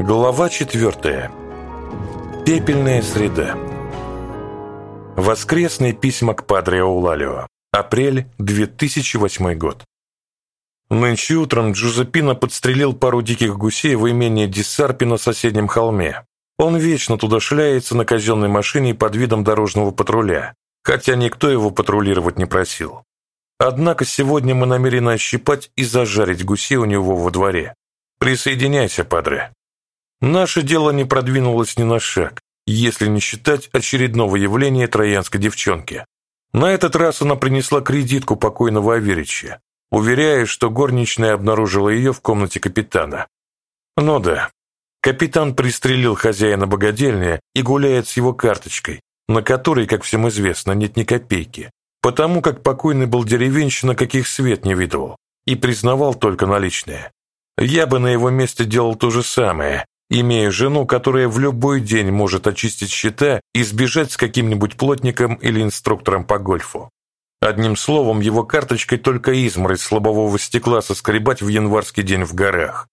Глава четвертая. Пепельная среда. Воскресные письма к Падре Аулалио. Апрель 2008 год. Нынче утром Джузеппино подстрелил пару диких гусей в имении Диссарпи на соседнем холме. Он вечно туда шляется на казенной машине под видом дорожного патруля, хотя никто его патрулировать не просил. Однако сегодня мы намерены ощипать и зажарить гусей у него во дворе. Присоединяйся, падре. Наше дело не продвинулось ни на шаг, если не считать очередного явления троянской девчонки. На этот раз она принесла кредитку покойного Аверича, уверяя, что горничная обнаружила ее в комнате капитана. Ну да, капитан пристрелил хозяина богадельни и гуляет с его карточкой, на которой, как всем известно, нет ни копейки потому как покойный был деревенщина, каких свет не видывал, и признавал только наличные. Я бы на его месте делал то же самое, имея жену, которая в любой день может очистить счета и сбежать с каким-нибудь плотником или инструктором по гольфу. Одним словом, его карточкой только изморозь слабового стекла соскребать в январский день в горах.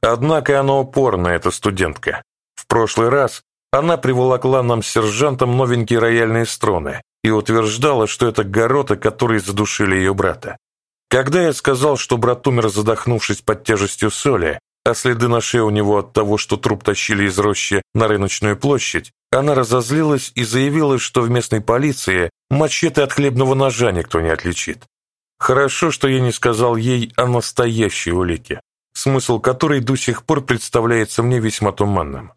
Однако она упорная, эта студентка. В прошлый раз она приволокла нам с сержантом новенькие рояльные струны, и утверждала, что это горота, которые задушили ее брата. Когда я сказал, что брат умер, задохнувшись под тяжестью соли, а следы на шее у него от того, что труп тащили из рощи на рыночную площадь, она разозлилась и заявила, что в местной полиции мачете от хлебного ножа никто не отличит. Хорошо, что я не сказал ей о настоящей улике, смысл которой до сих пор представляется мне весьма туманным.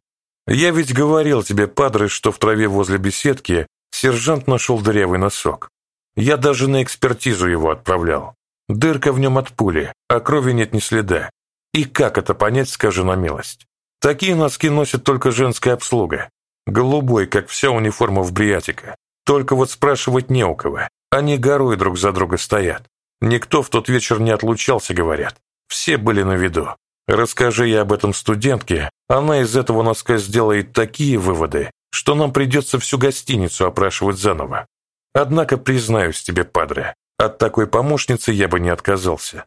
Я ведь говорил тебе, падре, что в траве возле беседки Сержант нашел дырявый носок. Я даже на экспертизу его отправлял. Дырка в нем от пули, а крови нет ни следа. И как это понять, скажи на милость? Такие носки носит только женская обслуга. Голубой, как вся униформа в Бриатика. Только вот спрашивать не у кого. Они горой друг за друга стоят. Никто в тот вечер не отлучался, говорят. Все были на виду. Расскажи я об этом студентке, она из этого носка сделает такие выводы, что нам придется всю гостиницу опрашивать заново. Однако, признаюсь тебе, падре, от такой помощницы я бы не отказался.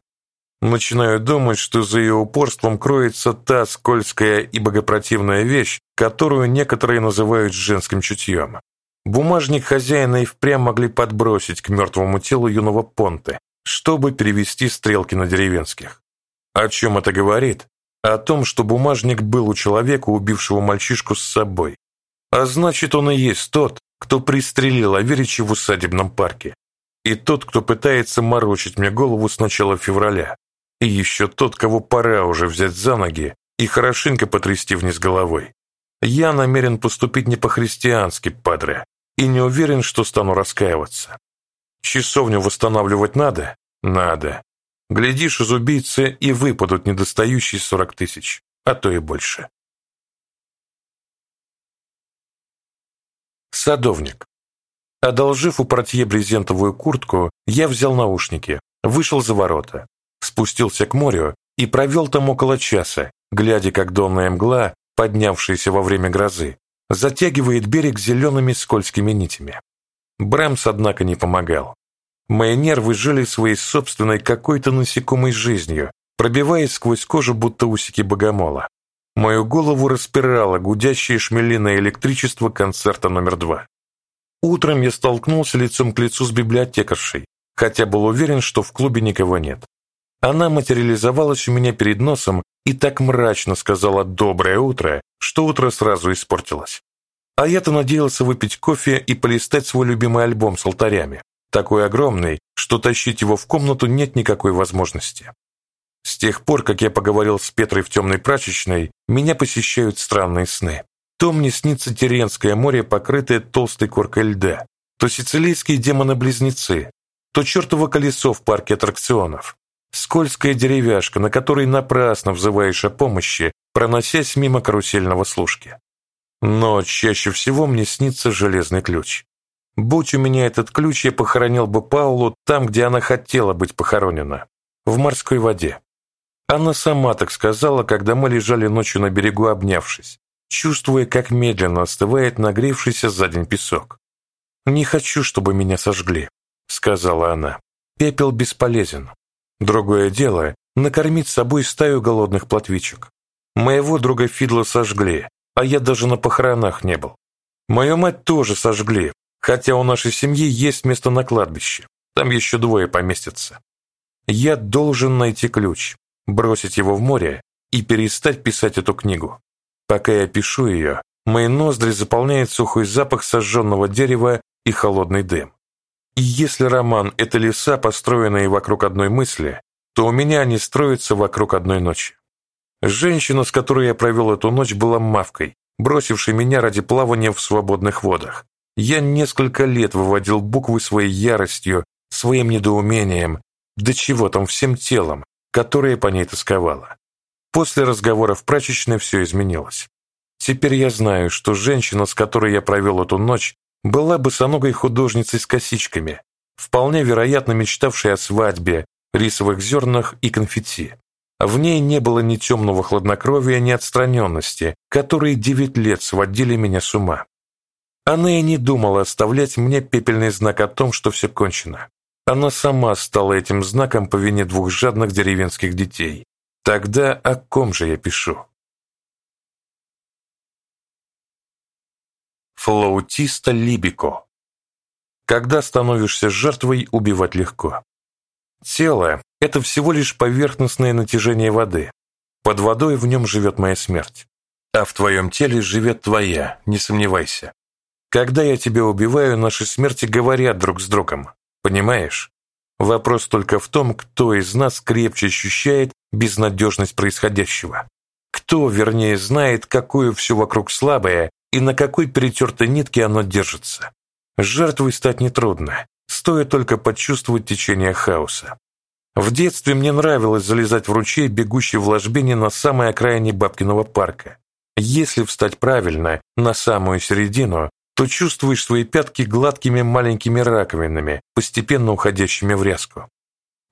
Начинаю думать, что за ее упорством кроется та скользкая и богопротивная вещь, которую некоторые называют женским чутьем. Бумажник хозяина и впрямь могли подбросить к мертвому телу юного понты, чтобы перевести стрелки на деревенских. О чем это говорит? О том, что бумажник был у человека, убившего мальчишку с собой, а значит, он и есть тот, кто пристрелил Аверича в усадебном парке. И тот, кто пытается морочить мне голову с начала февраля. И еще тот, кого пора уже взять за ноги и хорошенько потрясти вниз головой. Я намерен поступить не по-христиански, падре, и не уверен, что стану раскаиваться. Часовню восстанавливать надо? Надо. Глядишь, из убийцы и выпадут недостающие сорок тысяч, а то и больше. Садовник. Одолжив у портье брезентовую куртку, я взял наушники, вышел за ворота, спустился к морю и провел там около часа, глядя, как донная мгла, поднявшаяся во время грозы, затягивает берег зелеными скользкими нитями. Брэмс, однако, не помогал. Мои нервы жили своей собственной какой-то насекомой жизнью, пробиваясь сквозь кожу, будто усики богомола. Мою голову распирало гудящее шмелиное электричество концерта номер два. Утром я столкнулся лицом к лицу с библиотекаршей, хотя был уверен, что в клубе никого нет. Она материализовалась у меня перед носом и так мрачно сказала «доброе утро», что утро сразу испортилось. А я-то надеялся выпить кофе и полистать свой любимый альбом с алтарями, такой огромный, что тащить его в комнату нет никакой возможности. С тех пор, как я поговорил с Петрой в темной прачечной, меня посещают странные сны. То мне снится Теренское море, покрытое толстой коркой льда, то сицилийские демоны-близнецы, то чертово колесо в парке аттракционов, скользкая деревяшка, на которой напрасно взываешь о помощи, проносясь мимо карусельного служки. Но чаще всего мне снится железный ключ. Будь у меня этот ключ, я похоронил бы Паулу там, где она хотела быть похоронена, в морской воде. Она сама так сказала, когда мы лежали ночью на берегу, обнявшись, чувствуя, как медленно остывает нагревшийся за день песок. «Не хочу, чтобы меня сожгли», — сказала она. «Пепел бесполезен. Другое дело — накормить собой стаю голодных плотвичек. Моего друга Фидла сожгли, а я даже на похоронах не был. Мою мать тоже сожгли, хотя у нашей семьи есть место на кладбище. Там еще двое поместятся. Я должен найти ключ, бросить его в море и перестать писать эту книгу. Пока я пишу ее, мои ноздри заполняет сухой запах сожженного дерева и холодный дым. И если роман – это леса, построенные вокруг одной мысли, то у меня они строятся вокруг одной ночи. Женщина, с которой я провел эту ночь, была мавкой, бросившей меня ради плавания в свободных водах. Я несколько лет выводил буквы своей яростью, своим недоумением, да чего там всем телом, которое по ней тосковало. После разговора в прачечной все изменилось. Теперь я знаю, что женщина, с которой я провел эту ночь, была босоногой художницей с косичками, вполне вероятно мечтавшей о свадьбе, рисовых зернах и конфетти. В ней не было ни темного хладнокровия, ни отстраненности, которые девять лет сводили меня с ума. Она и не думала оставлять мне пепельный знак о том, что все кончено. Она сама стала этим знаком по вине двух жадных деревенских детей. Тогда о ком же я пишу? Флаутиста Либико. Когда становишься жертвой, убивать легко. Тело – это всего лишь поверхностное натяжение воды. Под водой в нем живет моя смерть. А в твоем теле живет твоя, не сомневайся. Когда я тебя убиваю, наши смерти говорят друг с другом. Понимаешь? Вопрос только в том, кто из нас крепче ощущает безнадежность происходящего. Кто, вернее, знает, какое все вокруг слабое и на какой перетертой нитке оно держится. Жертвой стать нетрудно, стоит только почувствовать течение хаоса. В детстве мне нравилось залезать в ручей, бегущий в ложбине на самой окраине Бабкиного парка. Если встать правильно, на самую середину, то чувствуешь свои пятки гладкими маленькими раковинами, постепенно уходящими в ряску.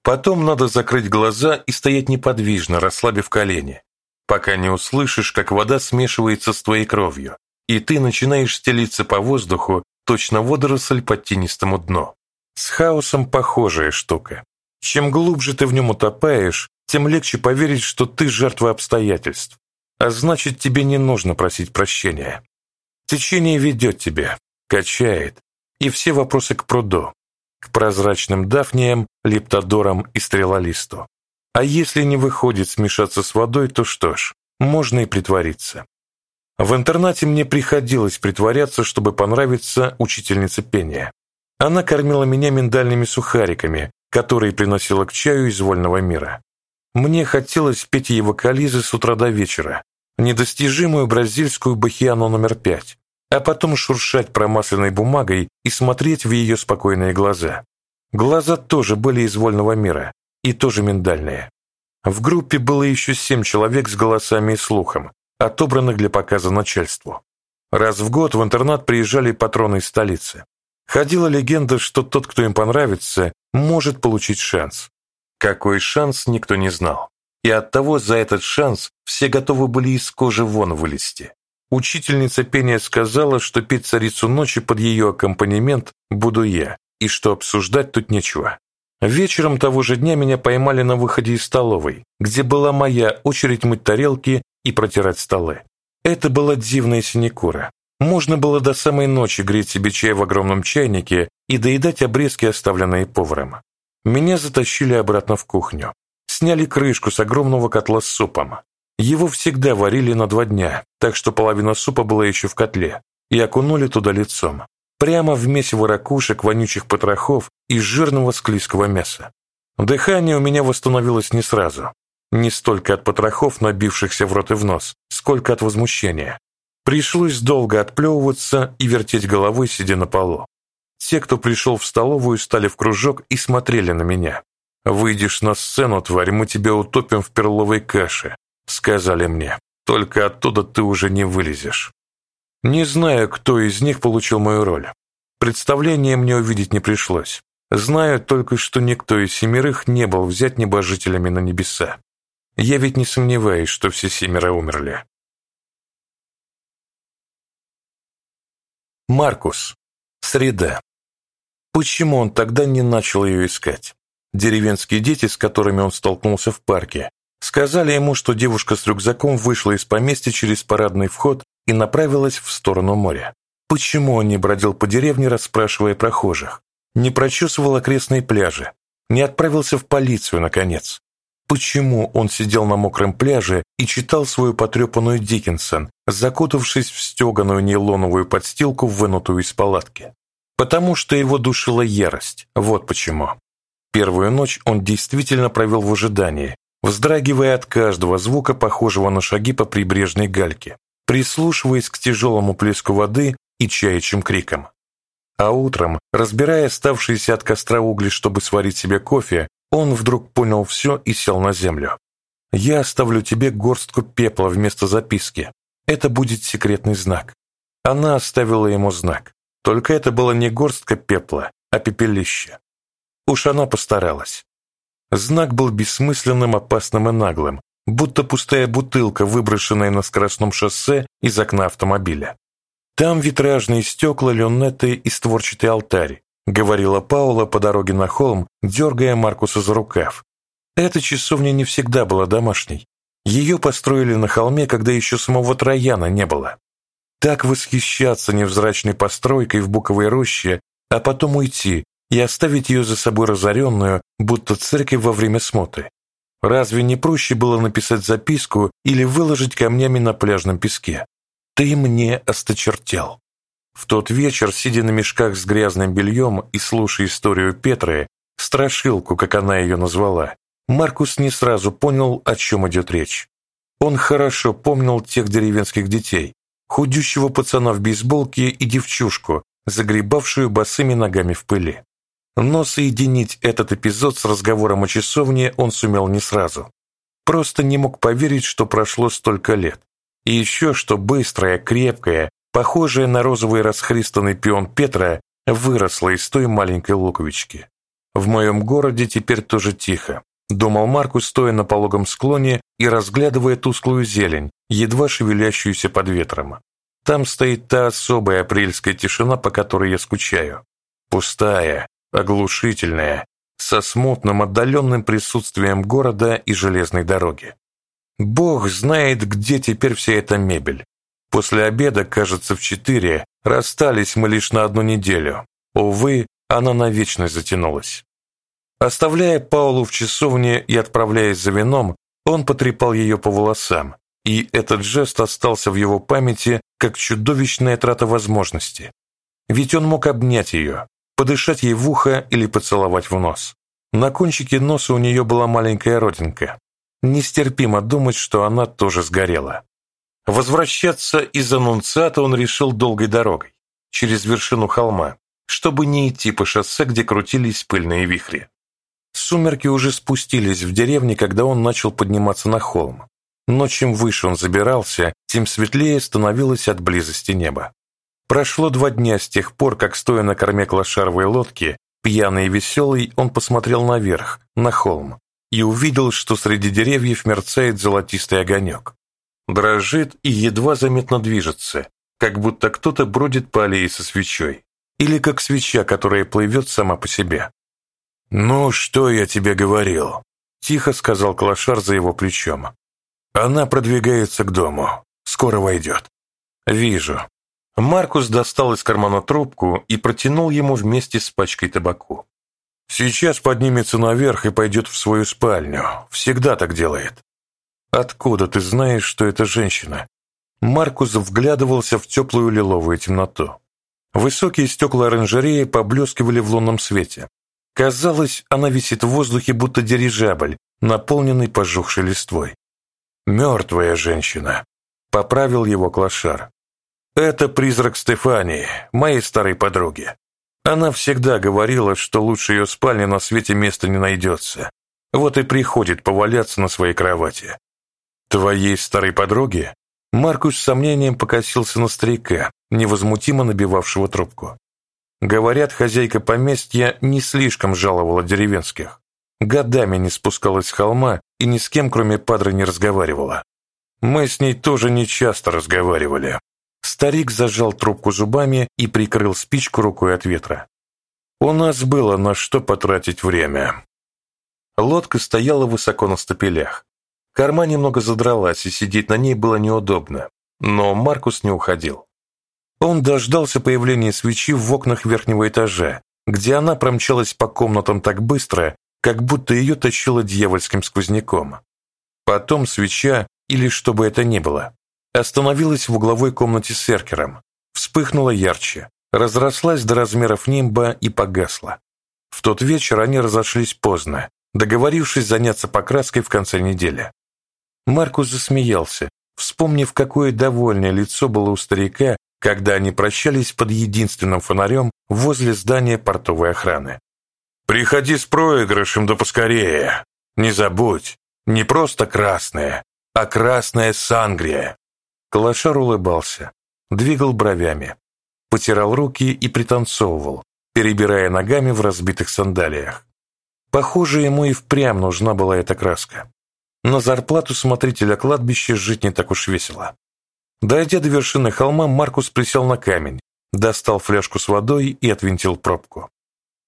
Потом надо закрыть глаза и стоять неподвижно, расслабив колени, пока не услышишь, как вода смешивается с твоей кровью, и ты начинаешь стелиться по воздуху, точно водоросль под тенистому дну. С хаосом похожая штука. Чем глубже ты в нем утопаешь, тем легче поверить, что ты жертва обстоятельств. А значит, тебе не нужно просить прощения. Течение ведет тебя, качает, и все вопросы к пруду, к прозрачным дафниям, лептодорам и стрелолисту. А если не выходит смешаться с водой, то что ж, можно и притвориться. В интернате мне приходилось притворяться, чтобы понравиться учительнице пения. Она кормила меня миндальными сухариками, которые приносила к чаю из вольного мира. Мне хотелось петь ей вокализы с утра до вечера, недостижимую бразильскую бахиану номер пять, а потом шуршать промасленной бумагой и смотреть в ее спокойные глаза. Глаза тоже были из вольного мира, и тоже миндальные. В группе было еще семь человек с голосами и слухом, отобранных для показа начальству. Раз в год в интернат приезжали патроны из столицы. Ходила легенда, что тот, кто им понравится, может получить шанс. Какой шанс, никто не знал. И оттого за этот шанс все готовы были из кожи вон вылезти. Учительница пения сказала, что петь царицу ночи под ее аккомпанемент буду я, и что обсуждать тут нечего. Вечером того же дня меня поймали на выходе из столовой, где была моя очередь мыть тарелки и протирать столы. Это была дивная синекура. Можно было до самой ночи греть себе чай в огромном чайнике и доедать обрезки, оставленные поваром. Меня затащили обратно в кухню. Сняли крышку с огромного котла с супом. Его всегда варили на два дня, так что половина супа была еще в котле, и окунули туда лицом. Прямо в месиво ракушек, вонючих потрохов и жирного склизкого мяса. Дыхание у меня восстановилось не сразу. Не столько от потрохов, набившихся в рот и в нос, сколько от возмущения. Пришлось долго отплевываться и вертеть головой, сидя на полу. Те, кто пришел в столовую, стали в кружок и смотрели на меня. «Выйдешь на сцену, тварь, мы тебя утопим в перловой каше», — сказали мне. «Только оттуда ты уже не вылезешь». Не знаю, кто из них получил мою роль. Представление мне увидеть не пришлось. Знаю только, что никто из семерых не был взять небожителями на небеса. Я ведь не сомневаюсь, что все семеро умерли. Маркус. Среда. Почему он тогда не начал ее искать? Деревенские дети, с которыми он столкнулся в парке, Сказали ему, что девушка с рюкзаком вышла из поместья через парадный вход и направилась в сторону моря. Почему он не бродил по деревне, расспрашивая прохожих? Не прочесывал окрестные пляжи? Не отправился в полицию, наконец? Почему он сидел на мокром пляже и читал свою потрепанную Диккенсон, закутавшись в стеганую нейлоновую подстилку, вынутую из палатки? Потому что его душила ярость. Вот почему. Первую ночь он действительно провел в ожидании, вздрагивая от каждого звука, похожего на шаги по прибрежной гальке, прислушиваясь к тяжелому плеску воды и чаячьим крикам. А утром, разбирая оставшиеся от костра угли, чтобы сварить себе кофе, он вдруг понял все и сел на землю. «Я оставлю тебе горстку пепла вместо записки. Это будет секретный знак». Она оставила ему знак. Только это было не горстка пепла, а пепелище. Уж она постаралась. Знак был бессмысленным, опасным и наглым, будто пустая бутылка, выброшенная на скоростном шоссе из окна автомобиля. Там витражные стекла, люнеты и створчатый алтарь, говорила Паула по дороге на холм, дергая Маркуса за рукав. Эта часовня не всегда была домашней. Ее построили на холме, когда еще самого Трояна не было. Так восхищаться невзрачной постройкой в буковой роще, а потом уйти и оставить ее за собой разоренную, будто церковь во время смотры. Разве не проще было написать записку или выложить камнями на пляжном песке? «Ты мне осточертел». В тот вечер, сидя на мешках с грязным бельем и слушая историю Петры, страшилку, как она ее назвала, Маркус не сразу понял, о чем идет речь. Он хорошо помнил тех деревенских детей, худющего пацана в бейсболке и девчушку, загребавшую босыми ногами в пыли. Но соединить этот эпизод с разговором о часовне он сумел не сразу. Просто не мог поверить, что прошло столько лет. И еще, что быстрая, крепкая, похожая на розовый расхристанный пион Петра, выросла из той маленькой луковички. В моем городе теперь тоже тихо. Думал Маркус, стоя на пологом склоне и разглядывая тусклую зелень, едва шевелящуюся под ветром. Там стоит та особая апрельская тишина, по которой я скучаю. Пустая, оглушительная, со смутным отдаленным присутствием города и железной дороги. Бог знает, где теперь вся эта мебель. После обеда, кажется, в четыре, расстались мы лишь на одну неделю. Увы, она навечно затянулась. Оставляя Паулу в часовне и отправляясь за вином, он потрепал ее по волосам, и этот жест остался в его памяти как чудовищная трата возможности. Ведь он мог обнять ее, подышать ей в ухо или поцеловать в нос. На кончике носа у нее была маленькая родинка. Нестерпимо думать, что она тоже сгорела. Возвращаться из аннунциата он решил долгой дорогой, через вершину холма, чтобы не идти по шоссе, где крутились пыльные вихри. Сумерки уже спустились в деревне, когда он начал подниматься на холм. Но чем выше он забирался, тем светлее становилось от близости неба. Прошло два дня с тех пор, как, стоя на корме клошаровой лодки, пьяный и веселый, он посмотрел наверх, на холм, и увидел, что среди деревьев мерцает золотистый огонек. Дрожит и едва заметно движется, как будто кто-то бродит по аллее со свечой, или как свеча, которая плывет сама по себе. «Ну, что я тебе говорил?» – тихо сказал Клашар за его плечом. «Она продвигается к дому. Скоро войдет». «Вижу». Маркус достал из кармана трубку и протянул ему вместе с пачкой табаку. «Сейчас поднимется наверх и пойдет в свою спальню. Всегда так делает». «Откуда ты знаешь, что это женщина?» Маркус вглядывался в теплую лиловую темноту. Высокие стекла оранжереи поблескивали в лунном свете, Казалось, она висит в воздухе, будто дирижабль, наполненный пожухшей листвой. «Мертвая женщина», — поправил его клошар. «Это призрак Стефании, моей старой подруги. Она всегда говорила, что лучше ее спальни на свете места не найдется. Вот и приходит поваляться на своей кровати. Твоей старой подруги?» Маркус с сомнением покосился на старика, невозмутимо набивавшего трубку. Говорят, хозяйка поместья не слишком жаловала деревенских. Годами не спускалась с холма и ни с кем, кроме падры, не разговаривала. Мы с ней тоже не часто разговаривали. Старик зажал трубку зубами и прикрыл спичку рукой от ветра. У нас было на что потратить время. Лодка стояла высоко на стапелях. Корма немного задралась, и сидеть на ней было неудобно, но Маркус не уходил. Он дождался появления свечи в окнах верхнего этажа, где она промчалась по комнатам так быстро, как будто ее тащило дьявольским сквозняком. Потом свеча, или что бы это ни было, остановилась в угловой комнате с эркером, вспыхнула ярче, разрослась до размеров нимба и погасла. В тот вечер они разошлись поздно, договорившись заняться покраской в конце недели. Маркус засмеялся, вспомнив, какое довольное лицо было у старика, когда они прощались под единственным фонарем возле здания портовой охраны. «Приходи с проигрышем да поскорее! Не забудь, не просто красная, а красная сангрия!» Калашар улыбался, двигал бровями, потирал руки и пританцовывал, перебирая ногами в разбитых сандалиях. Похоже, ему и впрямь нужна была эта краска. На зарплату смотрителя кладбища жить не так уж весело. Дойдя до вершины холма, Маркус присел на камень, достал фляжку с водой и отвинтил пробку.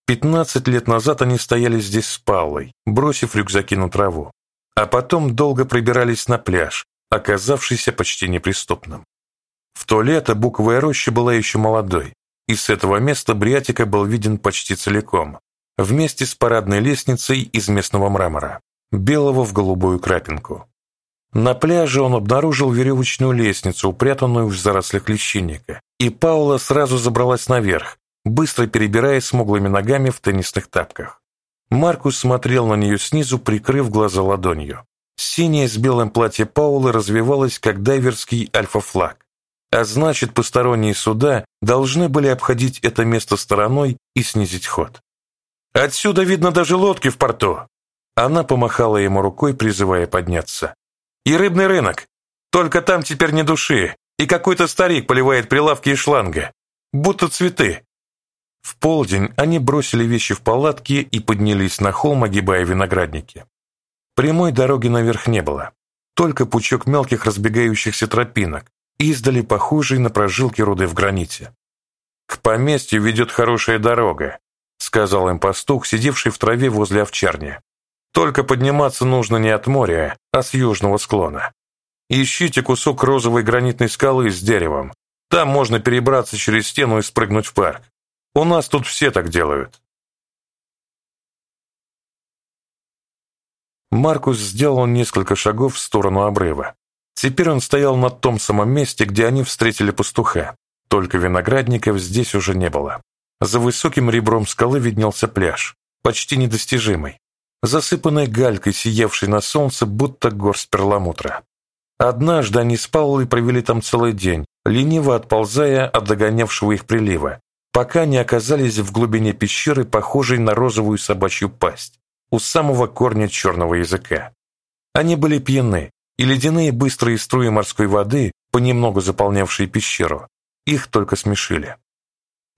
Пятнадцать лет назад они стояли здесь с Паулой, бросив рюкзаки на траву, а потом долго пробирались на пляж, оказавшийся почти неприступным. В то лето буковая роща была еще молодой, и с этого места Бриатика был виден почти целиком, вместе с парадной лестницей из местного мрамора, белого в голубую крапинку. На пляже он обнаружил веревочную лестницу, упрятанную в зарослях лещинника, и Паула сразу забралась наверх, быстро перебирая смуглыми ногами в теннисных тапках. Маркус смотрел на нее снизу, прикрыв глаза ладонью. Синее с белым платье Паулы развивалось, как дайверский альфа-флаг. А значит, посторонние суда должны были обходить это место стороной и снизить ход. «Отсюда видно даже лодки в порту!» Она помахала ему рукой, призывая подняться. «И рыбный рынок. Только там теперь не души, и какой-то старик поливает прилавки из шланга. Будто цветы». В полдень они бросили вещи в палатки и поднялись на холм, огибая виноградники. Прямой дороги наверх не было, только пучок мелких разбегающихся тропинок, издали похожие на прожилки руды в граните. «К поместью ведет хорошая дорога», — сказал им пастух, сидевший в траве возле овчарни. «Только подниматься нужно не от моря, а с южного склона. Ищите кусок розовой гранитной скалы с деревом. Там можно перебраться через стену и спрыгнуть в парк. У нас тут все так делают». Маркус сделал несколько шагов в сторону обрыва. Теперь он стоял на том самом месте, где они встретили пастуха. Только виноградников здесь уже не было. За высоким ребром скалы виднелся пляж, почти недостижимый, засыпанный галькой, сиявшей на солнце, будто горсть перламутра. Однажды они с Паулой провели там целый день, лениво отползая от догонявшего их прилива, пока не оказались в глубине пещеры, похожей на розовую собачью пасть, у самого корня черного языка. Они были пьяны, и ледяные быстрые струи морской воды, понемногу заполнявшие пещеру, их только смешили.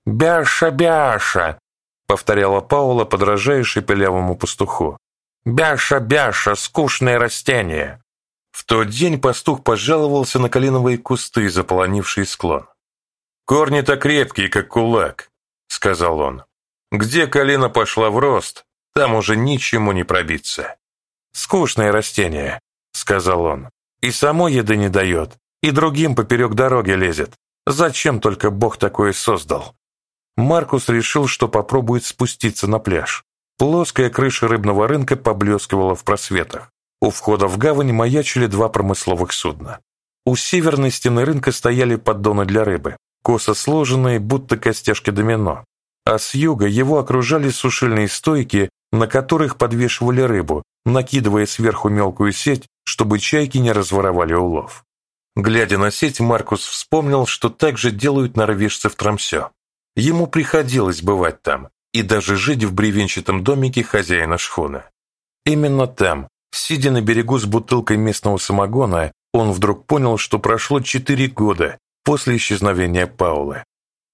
«Бяша, бяша!» — повторяла Паула, подражая шепелявому пастуху. «Бяша, бяша, скучное растение!» В тот день пастух пожаловался на калиновые кусты, заполонившие склон. «Корни-то крепкие, как кулак», — сказал он. «Где калина пошла в рост, там уже ничему не пробиться». «Скучное растение», — сказал он. «И самой еды не дает, и другим поперек дороги лезет. Зачем только Бог такое создал?» Маркус решил, что попробует спуститься на пляж. Плоская крыша рыбного рынка поблескивала в просветах. У входа в гавань маячили два промысловых судна. У северной стены рынка стояли поддоны для рыбы, косо сложенные, будто костяшки домино. А с юга его окружали сушильные стойки, на которых подвешивали рыбу, накидывая сверху мелкую сеть, чтобы чайки не разворовали улов. Глядя на сеть, Маркус вспомнил, что так же делают норвежцы в Трамсё. Ему приходилось бывать там и даже жить в бревенчатом домике хозяина шхуны. Именно там, сидя на берегу с бутылкой местного самогона, он вдруг понял, что прошло четыре года после исчезновения Паулы.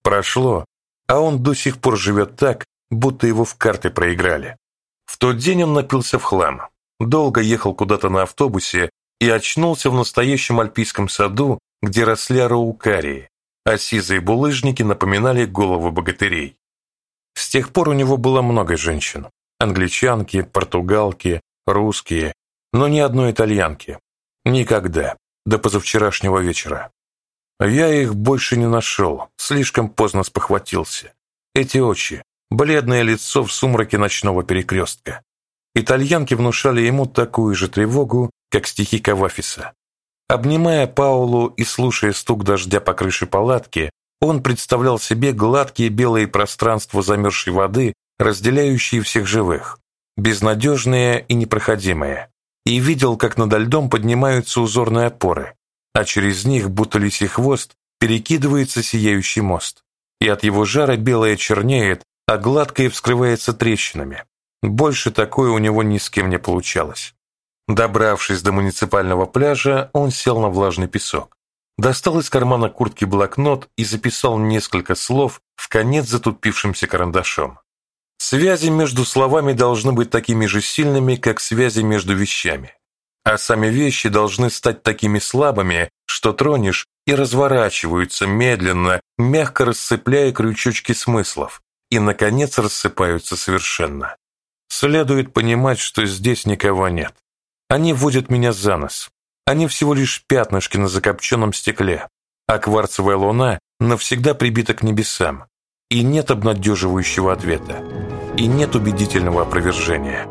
Прошло, а он до сих пор живет так, будто его в карты проиграли. В тот день он напился в хлам, долго ехал куда-то на автобусе и очнулся в настоящем альпийском саду, где росли араукарии, а сизые булыжники напоминали головы богатырей. С тех пор у него было много женщин. Англичанки, португалки, русские, но ни одной итальянки. Никогда, до позавчерашнего вечера. Я их больше не нашел, слишком поздно спохватился. Эти очи, бледное лицо в сумраке ночного перекрестка. Итальянки внушали ему такую же тревогу, как стихи Кавафиса. Обнимая Паулу и слушая стук дождя по крыше палатки, он представлял себе гладкие белые пространства замерзшей воды, разделяющие всех живых, безнадежные и непроходимые, и видел, как над льдом поднимаются узорные опоры, а через них, будто лисий хвост, перекидывается сияющий мост, и от его жара белое чернеет, а гладкое вскрывается трещинами. Больше такое у него ни с кем не получалось. Добравшись до муниципального пляжа, он сел на влажный песок. Достал из кармана куртки блокнот и записал несколько слов в конец затупившимся карандашом. Связи между словами должны быть такими же сильными, как связи между вещами. А сами вещи должны стать такими слабыми, что тронешь и разворачиваются медленно, мягко рассыпляя крючочки смыслов, и, наконец, рассыпаются совершенно. Следует понимать, что здесь никого нет. Они водят меня за нос. Они всего лишь пятнышки на закопченном стекле, а кварцевая луна навсегда прибита к небесам. И нет обнадеживающего ответа. И нет убедительного опровержения.